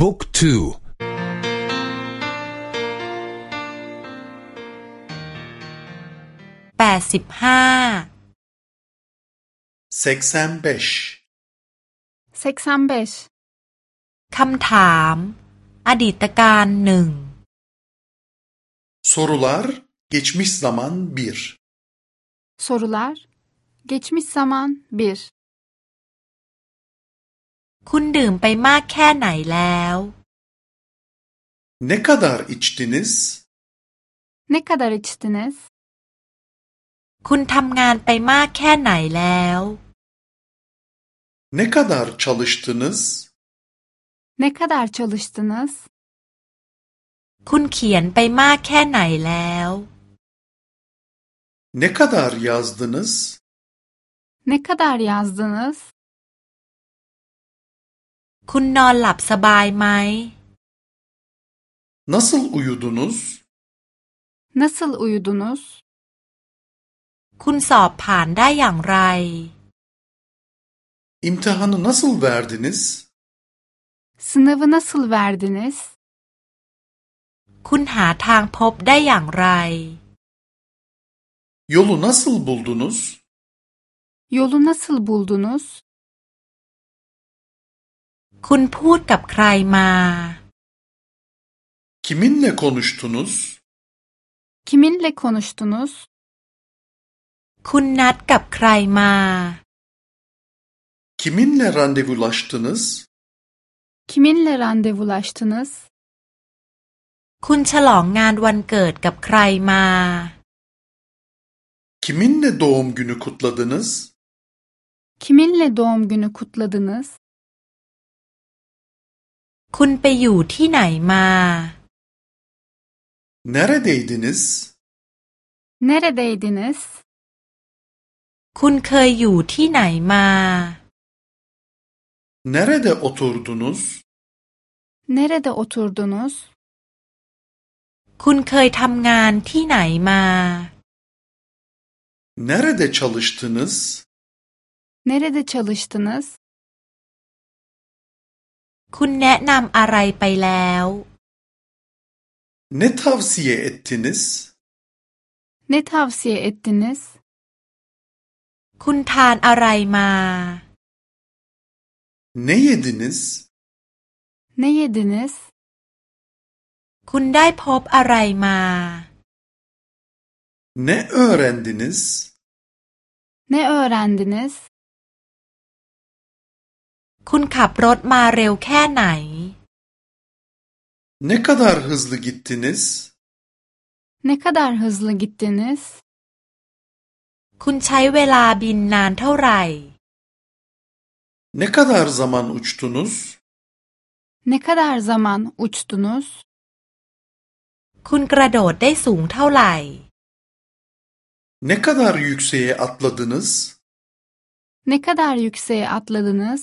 บุ๊กทูแปดสิบห้าเซ็กซัมเบชเซ็กซัมเบชคำถาม อดีตการหนึ่ง Sorular geçmiş zaman bir Sorular geçmiş zaman bir คุณดื่มไปมากแค่ไหนแล้ว Ne kadar içtiniz? Ne kadar içtiniz? คุณทำงานไปมากแค่ไหนแล้ว Ne kadar çalıştınız? Ne kadar çalıştınız? คุณเขียนไปมากแค่ไหนแล้ว Ne kadar yazdınız? Ne kadar yazdınız? คุณนอนหลับสบายไหม Nasıl uyudunuz? Nasıl uyudunuz? คุณสอบผ่านได้อย่างไร İmtihanı nasıl verdiniz? Sınavı nasıl verdiniz? คุณหาทางพบได้อย่างไร Yolu nasıl buldunuz? Yolu nasıl buldunuz? คุณพูดกับใครมา Kiminle konuştunuz? Kiminle konuştunuz? คุณนัดกับใครมา Kiminle randevulaştınız? Kiminle randevulaştınız? คุณฉลองงานวันเกิดกับใครมา Kiminle doğum günü kutladınız? Kiminle doğum günü kutladınız? คุณไปอยู่ที่ไหนมา Neredeydiniz? Neredeydiniz? คุณเคยอยู่ที่ไหนมา Nerede oturdunuz? Nerede oturdunuz? คุณเคยทำงานที่ไหนมา Nerede çalıştınız? Nerede çalıştınız? คุณแนะนำอะไรไปแล้ว Ne tavsiye ettiniz? Ne tavsiye ettiniz? คุณทานอะไรมา Ne yediniz? Ne yediniz? คุณได้พบอะไรมา Ne öğrendiniz? Ne öğrendiniz? คุณขับรถมาเร็วแค่ไหน Ne kadar hızlı gittiniz? Ne kadar hızlı gittiniz? คุณใช้เวลาบินนานเท่าไหร่ Ne kadar zaman uçtunuz? Ne kadar zaman uçtunuz? คุณกระโดดได้สูงเท่าไหร่ Ne kadar yükseğe atladınız? Ne kadar yükseğe atladınız?